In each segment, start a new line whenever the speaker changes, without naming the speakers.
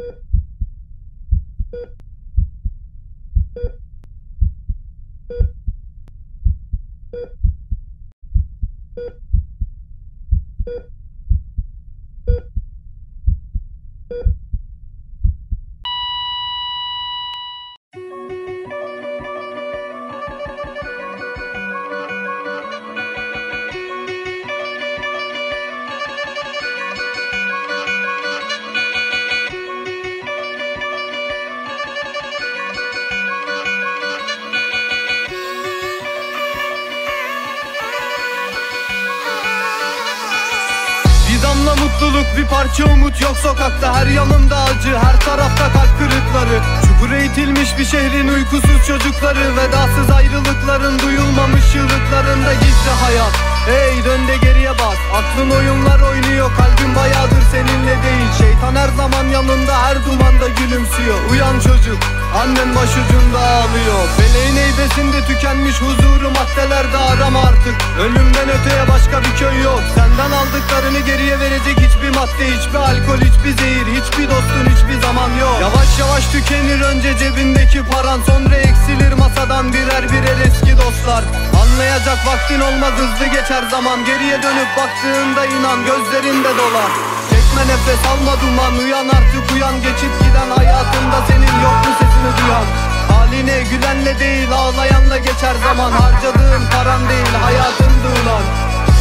Bir damla mutluluk bir parça umut yok sokakta Her yanımda acı her tarafta kalp kırıkları. Çukura itilmiş bir şehrin uykusuz çocukları Vedasız ayrılıkların duyulmamış çığlıklarında gizli hayat. Hey dön de geriye bak Aklın oyunlar oynuyor Kalbin bayağıdır seninle değil. Şeytan her zaman yanında her dumanda gülümsüyor. Uyan çocuk Annen başucunda ağlıyor. Feleğin heybesinde tükenmiş huzuru artık Ölümden öteye başka bir köy yok. Senden aldıklarını geriye verecek hiçbir madde Hiçbir alkol hiçbir zehir Hiçbir dostun hiçbir zaman yok. Yavaş yavaş tükenir önce cebindeki paran. Sonra eksilir masadan birer birer eski dostlar. Anlayacak vaktin olmaz hızlı geçer zaman. Geriye dönüp baktığında inan gözlerinde dolar. Çekme nefes alma duman uyan artık uyan. Geçip giden hayatında senin yok mu sesini duyan? Haline gülenle değil ağlayanla geçer zaman Harcadığın paran değil hayatın ulan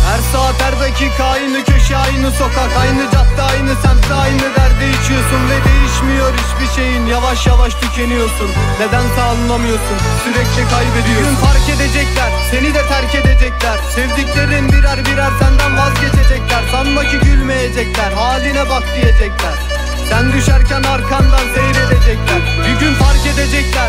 her saat her dakika aynı köşe aynı sokak Aynı cadde aynı semtte aynı derde içiyorsun Ve değişmiyor hiçbir şeyin. Yavaş yavaş tükeniyorsun Nedense anlamıyorsun sürekli kaybediyorsun. Gün fark edecekler seni de terk edecekler. Sevdiklerin birer birer senden vazgeçecekler. Sanma ki gülmeyecekler haline bak diyecekler. Sen düşerken arkandan seyredecekler. Bir gün fark edecekler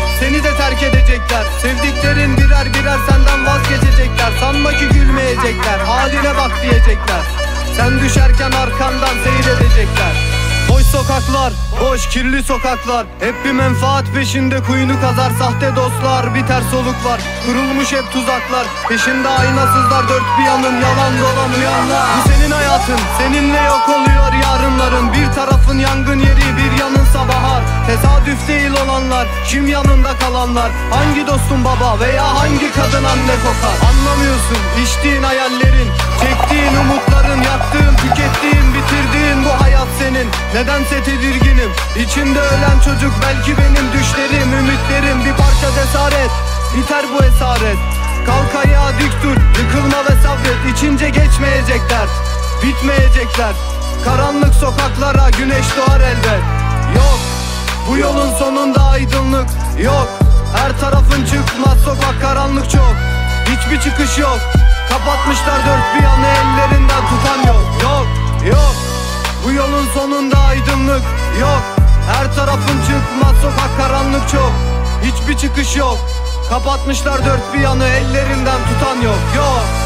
düşerken arkandan seyredecekler Boş sokaklar, boş kirli sokaklar. Hep bir menfaat peşinde kuyunu kazar. Sahte dostlar, bir ters soluk var. Kurulmuş hep tuzaklar. Peşinde aynasızlar dört bir yanın Yalan dolan uyanlar. Bu senin hayatın, seninle yok oluyor yarınların. Bir tarafın yangın yeri, bir yanınsa bahar Tesadüf değil olanlar, kim yanında kalanlar? Hangi dostun baba veya hangi kadın anne kokar? Anlamıyorsun, içtiğin hayallerin Nedense tedirginim. İçimde ölen çocuk belki benim düşlerim Ümitlerim. Bir parça cesaret Biter bu esaret. Kalk ayağa dik dur Yıkılma ve sabret. İçince geçmeyecek dert Bitmeyecekler. Karanlık sokaklara güneş doğar elbet. Yok bu yolun sonunda aydınlık Yok. Her tarafın çıkmaz sokak karanlık çok. Hiçbir çıkış yok. Kapatmışlar dört sonunda aydınlık yok. Her tarafın çıkmaz sokak karanlık çok. Hiçbir çıkış yok. Kapatmışlar dört bir yanı ellerinden tutan yok Yok